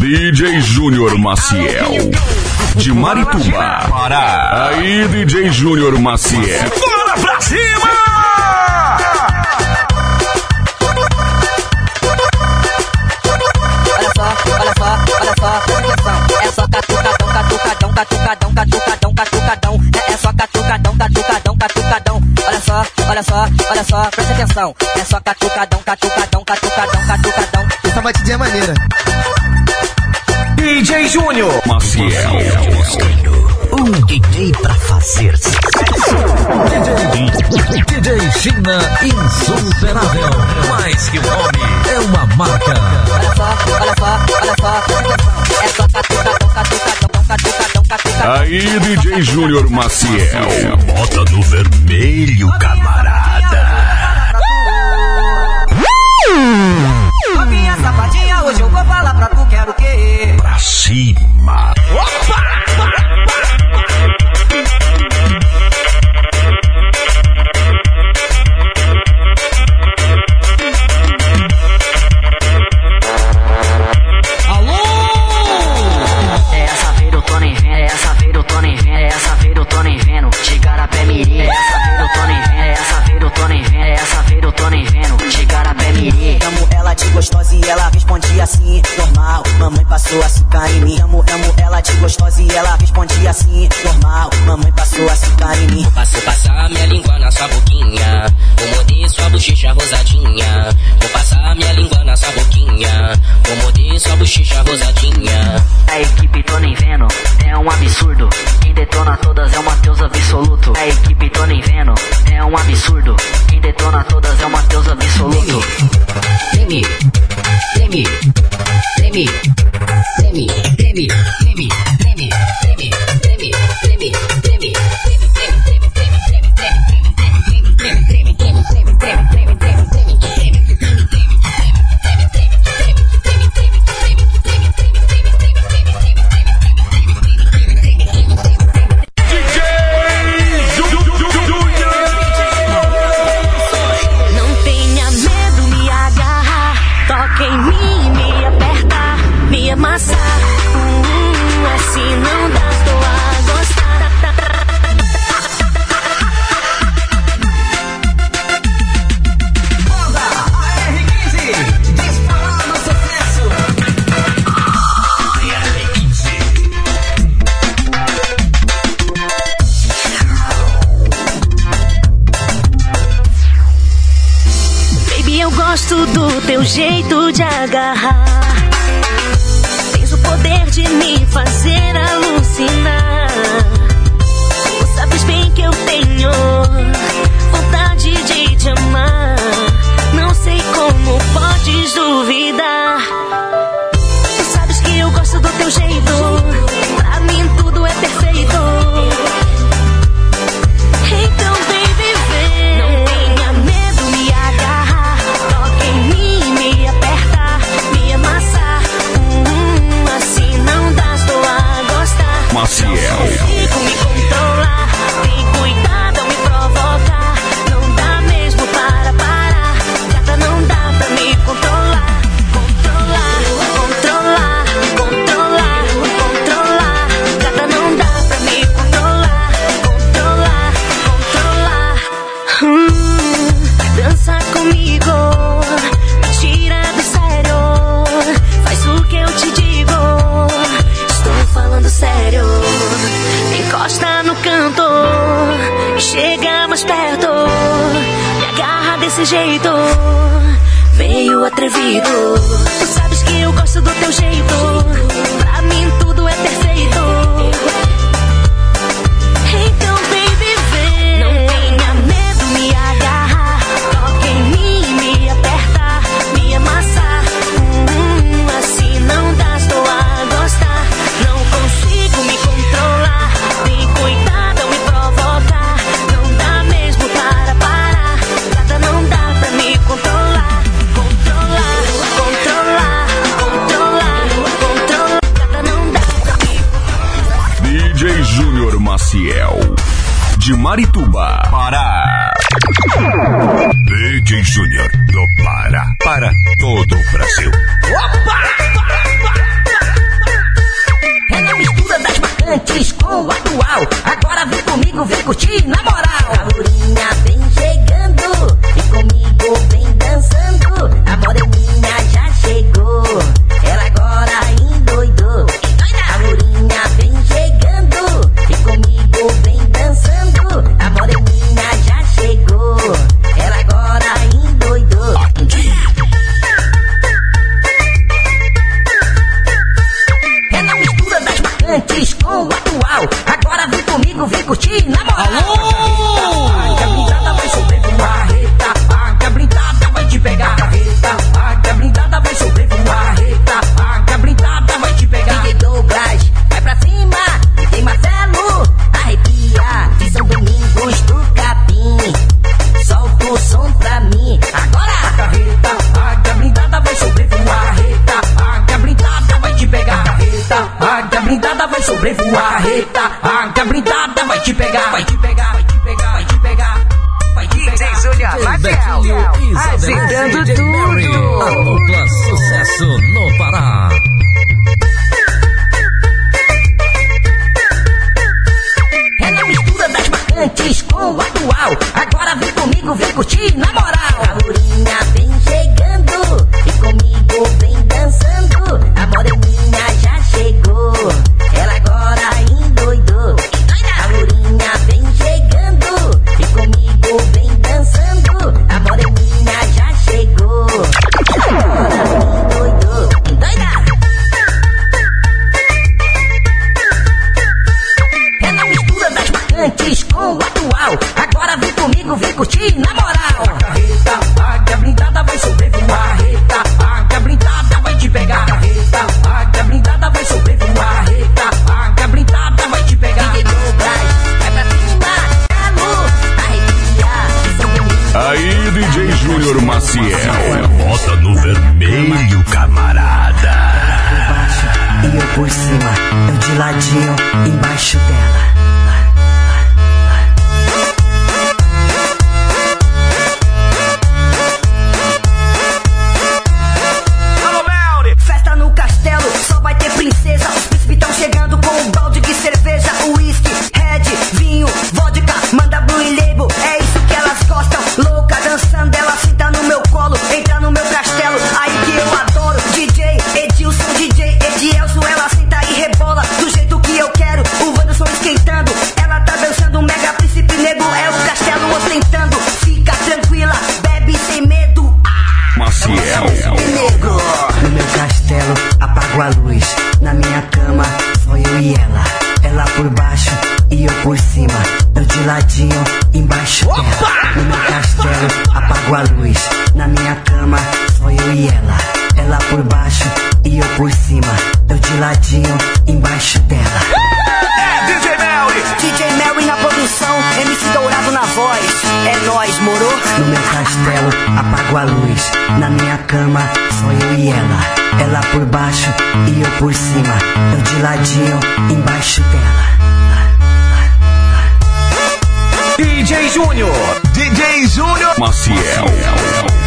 DJ Júnior Maciel. De Marituba, Pará. Aí, DJ Júnior Maciel. Bora pra cima! Olha só, olha só, olha só, presta atenção. É só catucadão, catucadão, catucadão, catucadão, catucadão. É, é só catucadão, catucadão, catucadão. Olha só, olha só, olha só, presta atenção. É só catucadão, catucadão, catucadão, catucadão. Essa batidinha é maneira. DJ Júnior. Maciel. Um DJ pra fazer sucesso. DJ, DJ China insuperável. Mais que um nome, é uma marca. Olha só, olha só, olha só. É só catucadão, catucadão, catucadão, catucadão. Aí, DJ Júnior Maciel. Bota no vermelho, camarada. Novinha eu vou falar pra tu, quero o quê? Pra cima. É bochecha rosada. Do teu jeito de agarrar. Tens o poder de me fazer alucinar. Tu sabes bem que eu tenho vontade de te amar. Não sei como podes duvidar. Jeito. Meio atrevido. Tu sabes que eu gosto do teu jeito. Pra mim tudo é perfeito. de Marituba, Pará. DJ Júnior do Pará para todo o Brasil. Opa! É na mistura das marcantes com o atual. Agora vem comigo, vem curtir na Tá aí, DJ Júnior Maciel. Bota no vermelho, camarada. E eu por cima, eu de ladinho, embaixo dela. Ela por baixo e eu por cima. Eu de ladinho embaixo dela. DJ Júnior, DJ Júnior, Maciel. Maciel.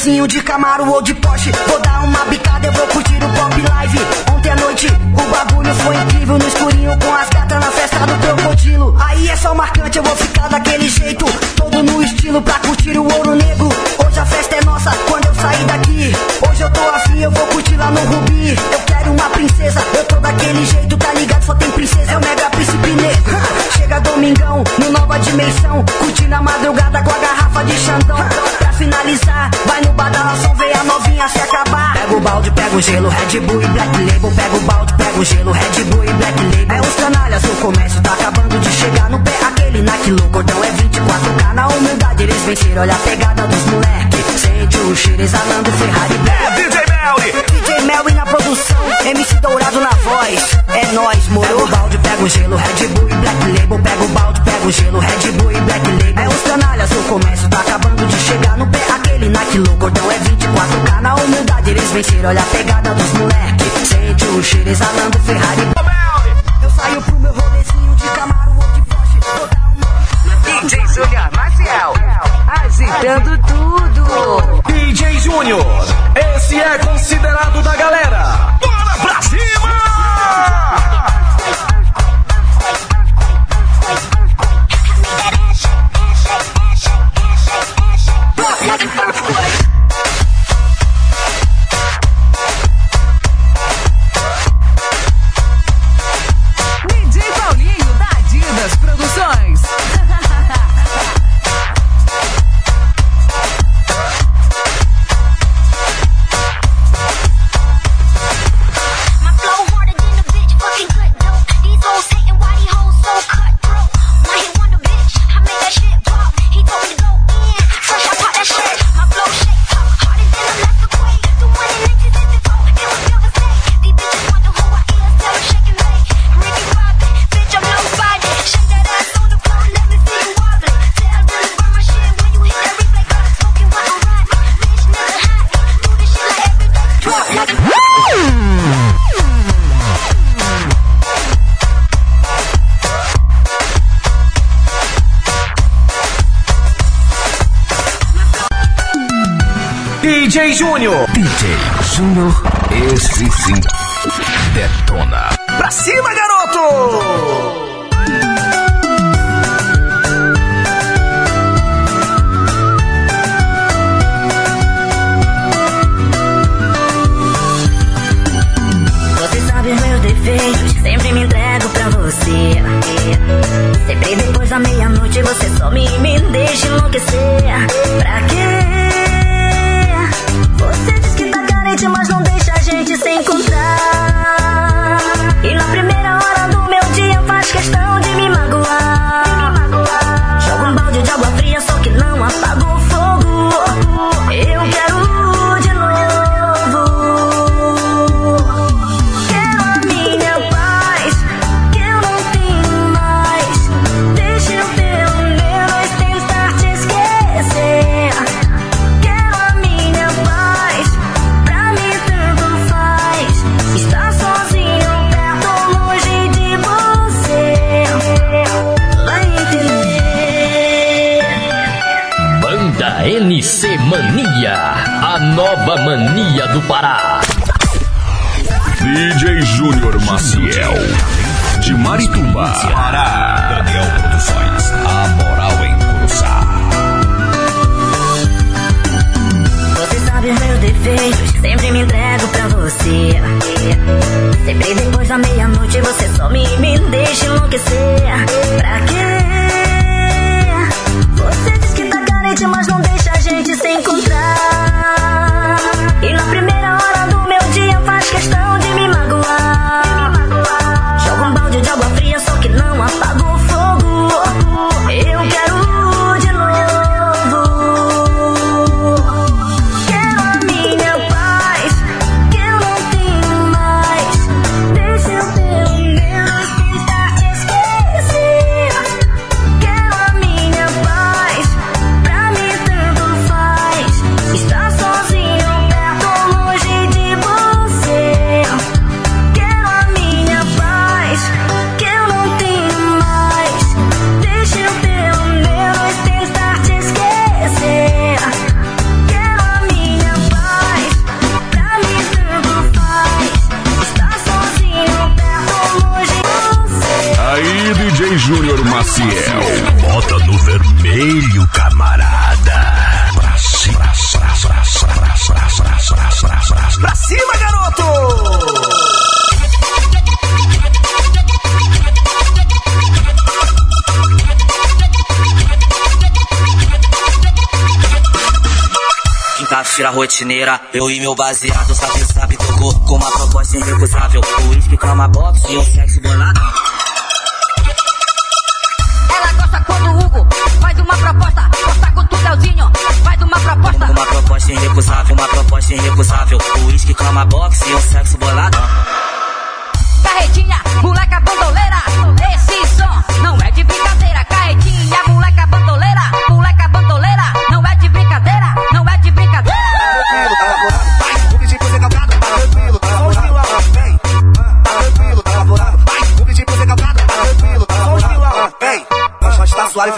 de Camaro ou de Porsche. Vou dar uma bicada, eu vou curtir o pop live. Ontem à noite, o bagulho foi incrível no escurinho com as gatas na festa do crocodilo. Aí é só marcante, eu vou ficar daquele jeito, todo no estilo pra curtir Red Bull e Black Label, pega o balde, pega o gelo, Red Bull e Black Label. É os canalhas, o comércio tá acabando de chegar no pé, aquele Nike louco, então é 24K. Na humildade eles venceram, olha a pegada dos moleque. Sente o cheiro exalando Ferrari Black. É DJ Melly! DJ Melly na produção, MC Dourado na voz. É nóis, moro. Pega o balde, pega o gelo, Red Bull e Black Label, pega o balde, pega o gelo, Red Bull e Black mentira, olha a pegada dos moleque. Sente o cheiro exalando Ferrari Júnior. DJ Júnior faxineira, eu e meu baseado, sabe, sabe, tocou com uma proposta irrecusável. O uísque, cama box e o sexo bolado. Ela gosta quando o Hugo faz uma proposta, gosta com o Tudeldinho, faz uma proposta. Uma proposta irrecusável, uma proposta irrecusável. O uísque, cama box e o sexo bolado. Carretinha, moleque bandoleira.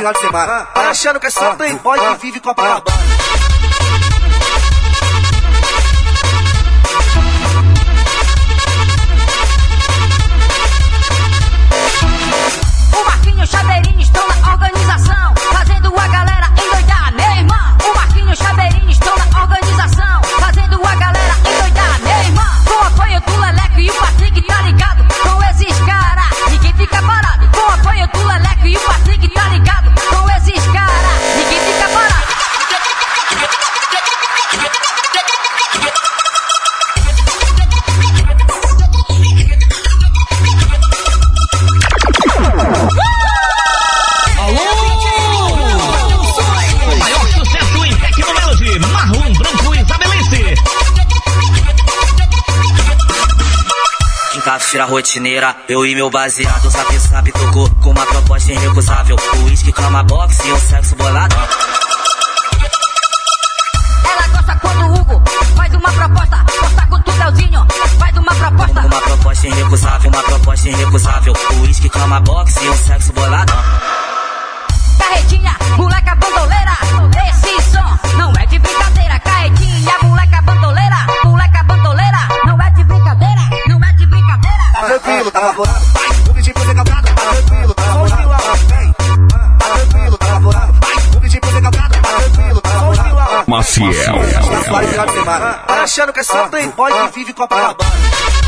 final de semana. Vai achando que é só playboy que vive Copacabana. tira rotineira. Eu e meu baseado, sabe, sabe, tocou com uma proposta irrecusável. O uísque, cama box e o sexo bolado. Ela gosta quando o Hugo faz uma proposta, gosta com o Tutelzinho, faz uma proposta. Uma proposta irrecusável, uma proposta irrecusável. O uísque, cama box e o sexo bolado. Carretinha, moleca bandoleira, esse som playboy que ah, vive Copacabana. Ah.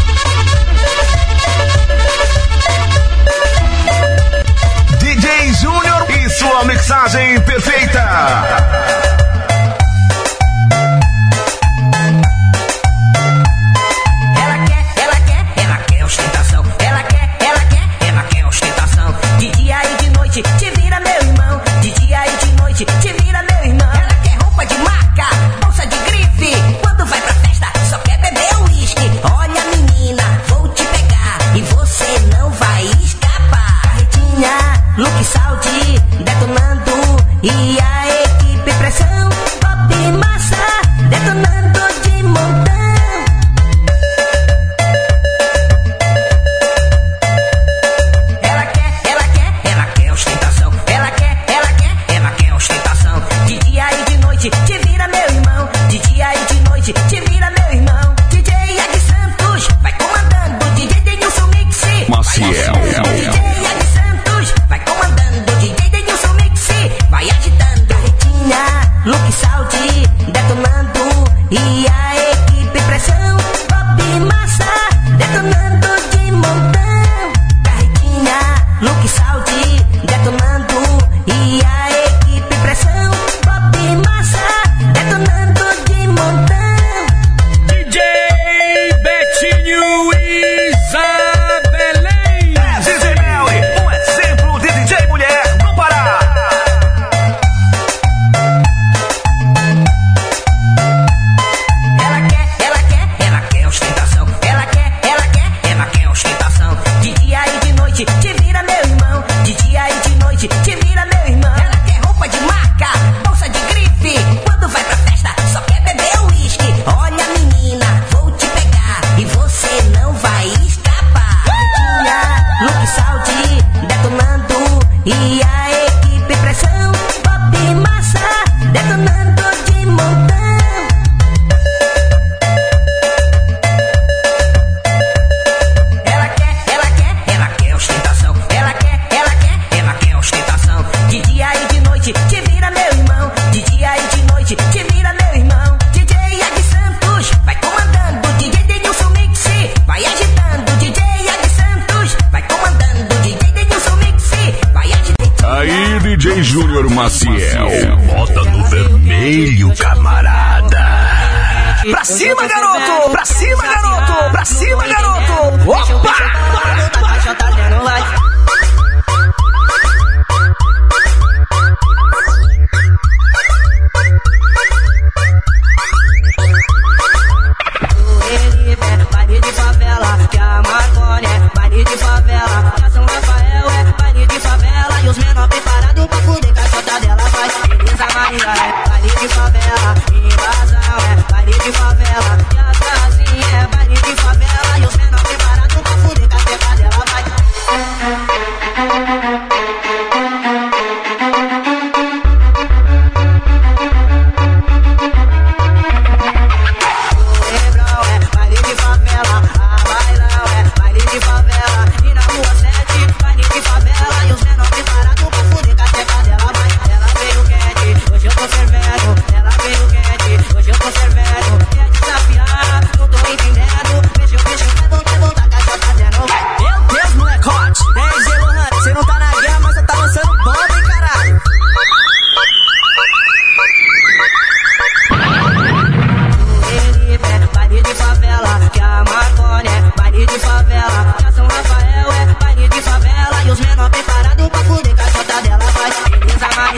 Júnior Maciel. Bota no vermelho, camarada. Pra cima, garoto! Pra cima, garoto! Pra cima, garoto! Opa! Bahia é baile de favela, invasão é. Baile de favela, e até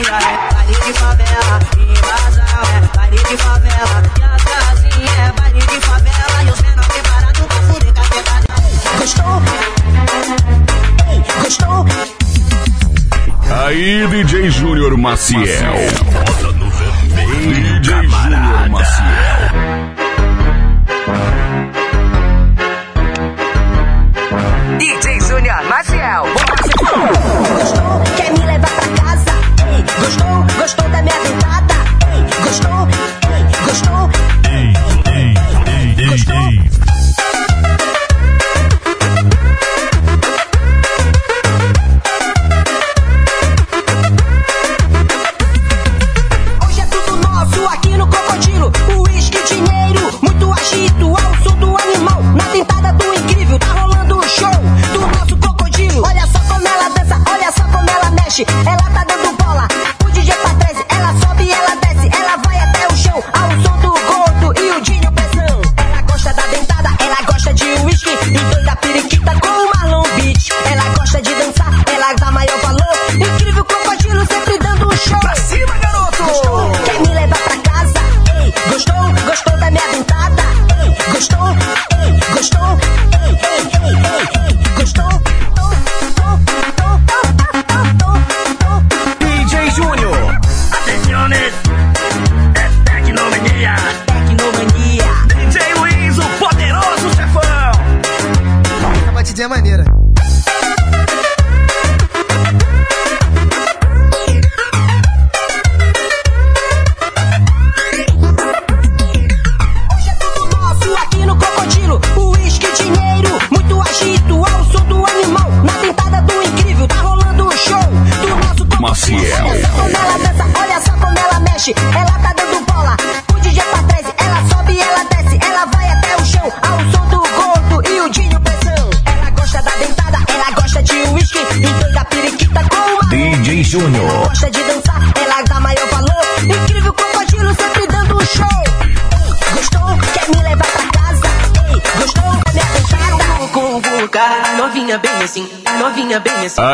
é baile de favela, invasão é baile de favela, e a é baile de favela, e os menores preparados pra fuder cacetada. Gostou? Gostou? Aí, DJ Júnior Maciel. Maciel.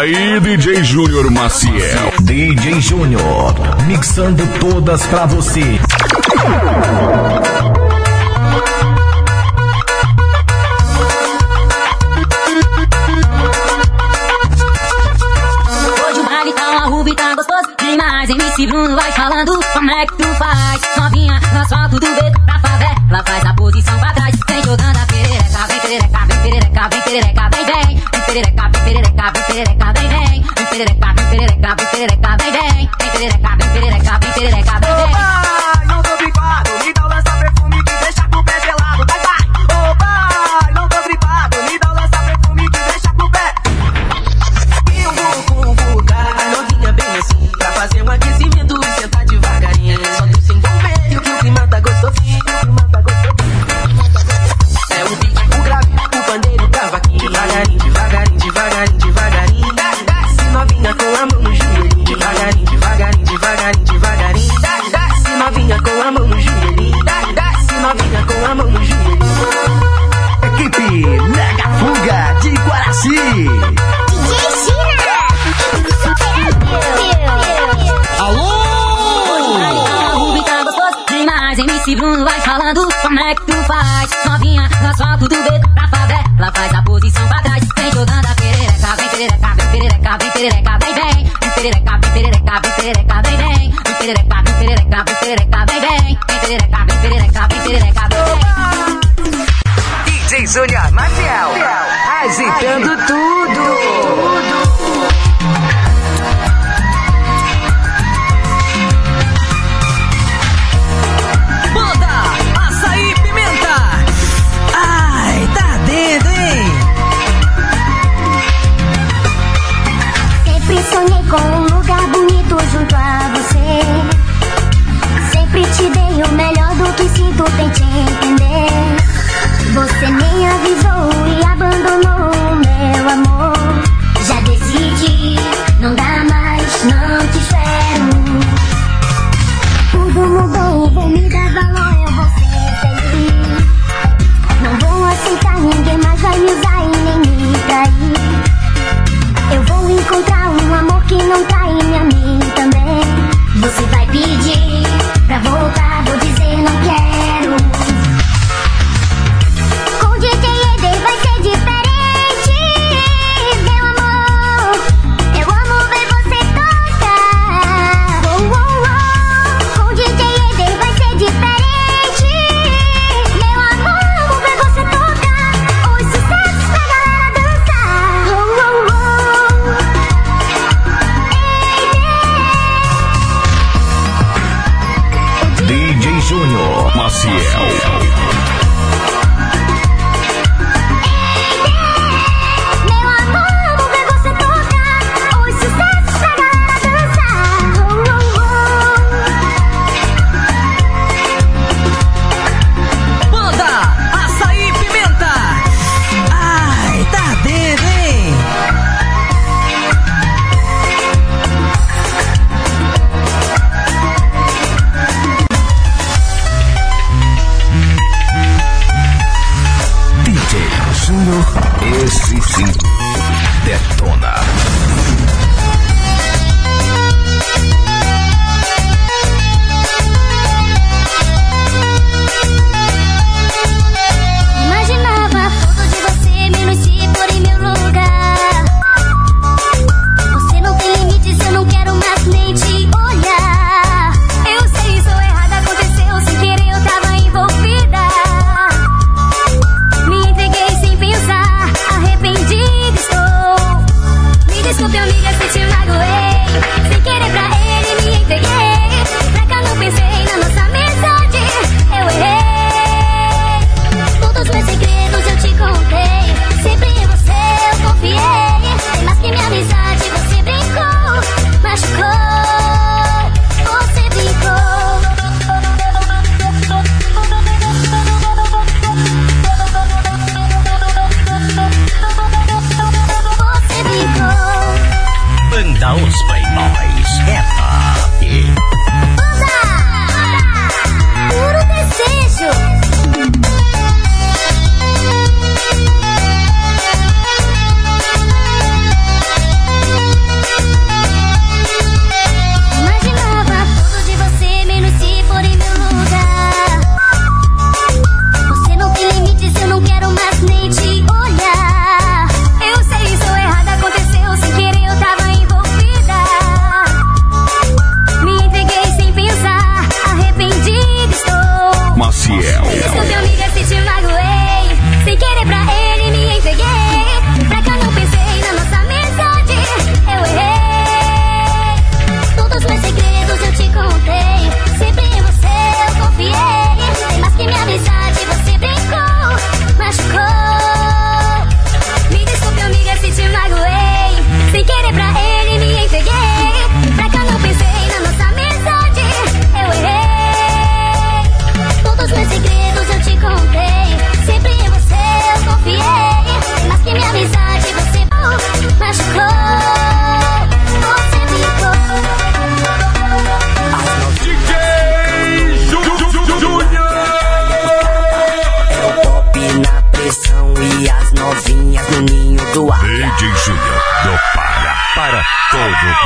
aí, DJ Júnior Maciel. DJ Júnior, mixando todas pra você.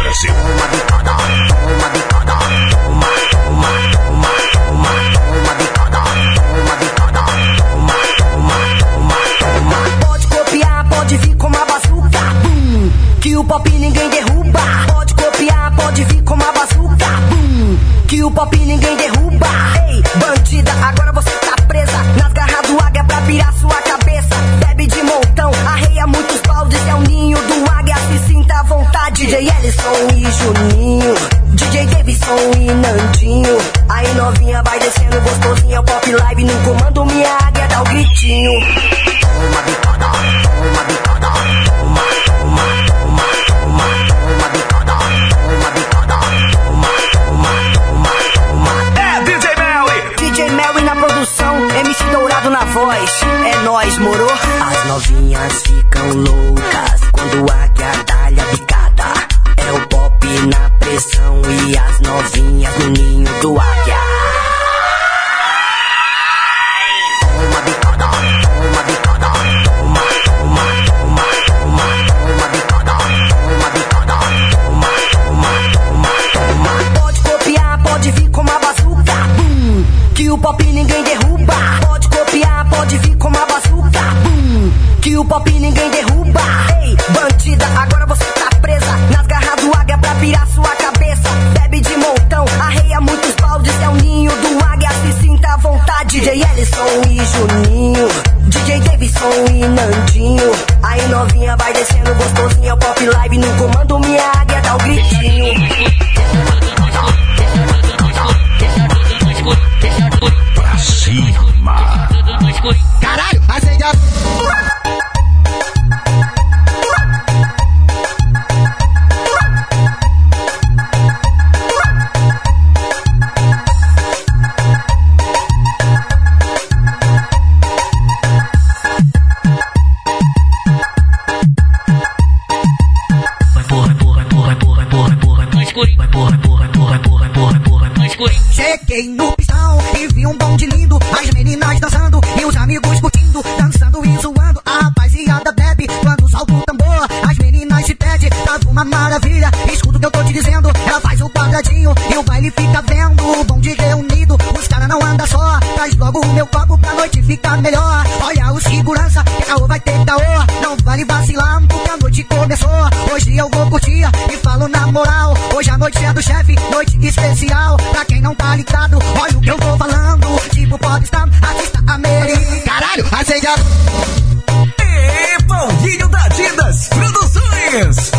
Brasil. ninguém derruba. Pode copiar, pode vir com uma bazuca. Bum, que o pop ninguém derruba. Ei, bandida, agora você tá presa. Nas garras do águia pra virar sua cabeça. Bebe de montão, arreia muitos baldes. É o ninho do águia, se sinta à vontade. DJ Ellison e Juninho. DJ Davidson e Nandinho. Aí novinha vai descendo gostosinha. O pop live no comando, minha águia dá o gritinho cima. Caralho, acende a. Pra quem não tá ligado, olha o que eu tô falando. Tipo pode estar aqui está a americano. Caralho, aceita. E Paulinho da Didas Produções.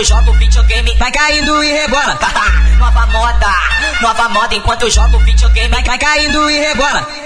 eu jogo videogame. Vai caindo e rebola. nova moda, nova moda enquanto eu jogo videogame. Vai, vai caindo e rebola.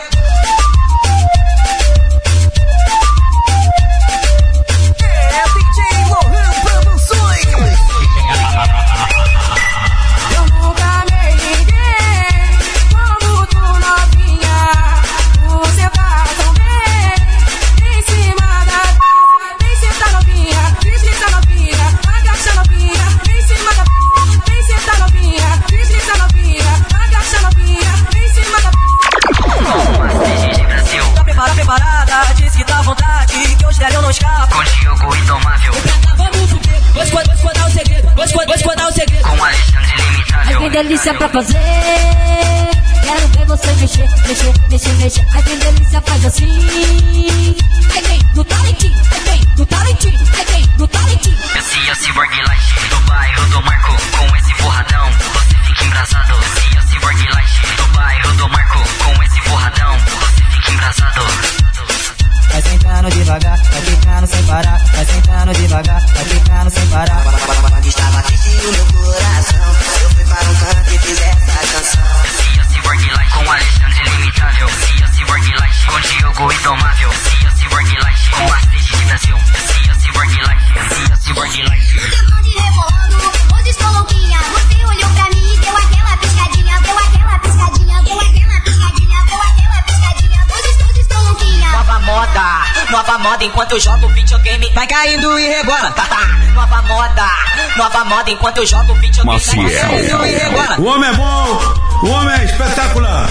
enquanto eu jogo videogame. Vai caindo e rebola. Nova moda, nova moda enquanto eu jogo videogame. Maciel. Vai caindo e rebola. O homem é bom, o homem é espetacular.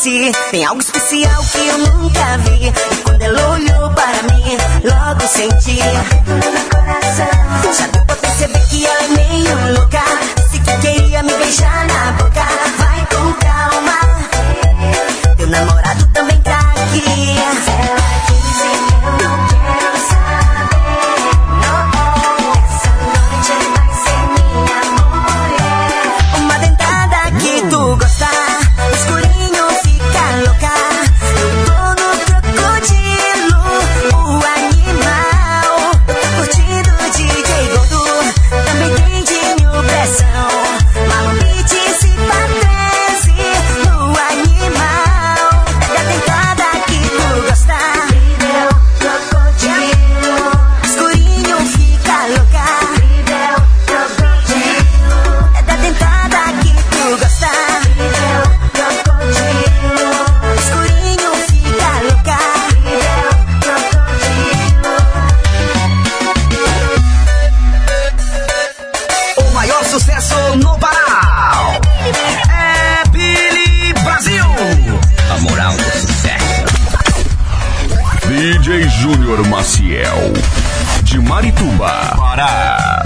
você. Tem algo especial que eu nunca vi. E quando ela olhou para mim, logo senti. No coração. Já deu pra perceber que ela é meio louca. Disse que queria me beijar na boca. Vai com calma. Teu namorado também tá aqui. DJ Júnior Maciel, de Marituba, Pará.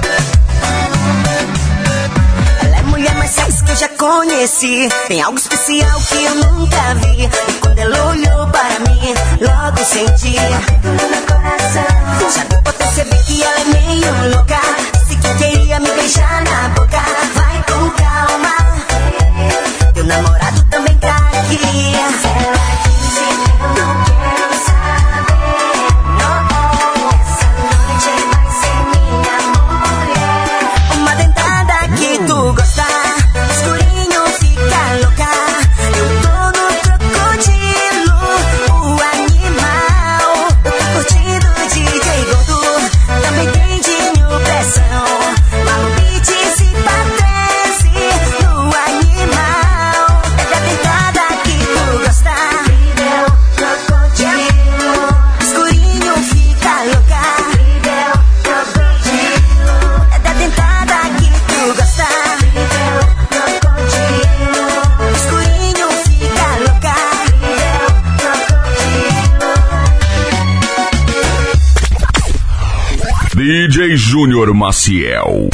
Ela é mulher mais sexy que eu já conheci. Tem algo especial que eu nunca vi. E quando ela olhou para mim, logo senti. Já deu pra perceber que ela é meio louca. Disse que queria me beijar na boca. Vai com calma. Teu namorado também tá aqui. Ela Júnior Maciel.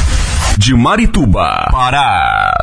De Marituba, Pará.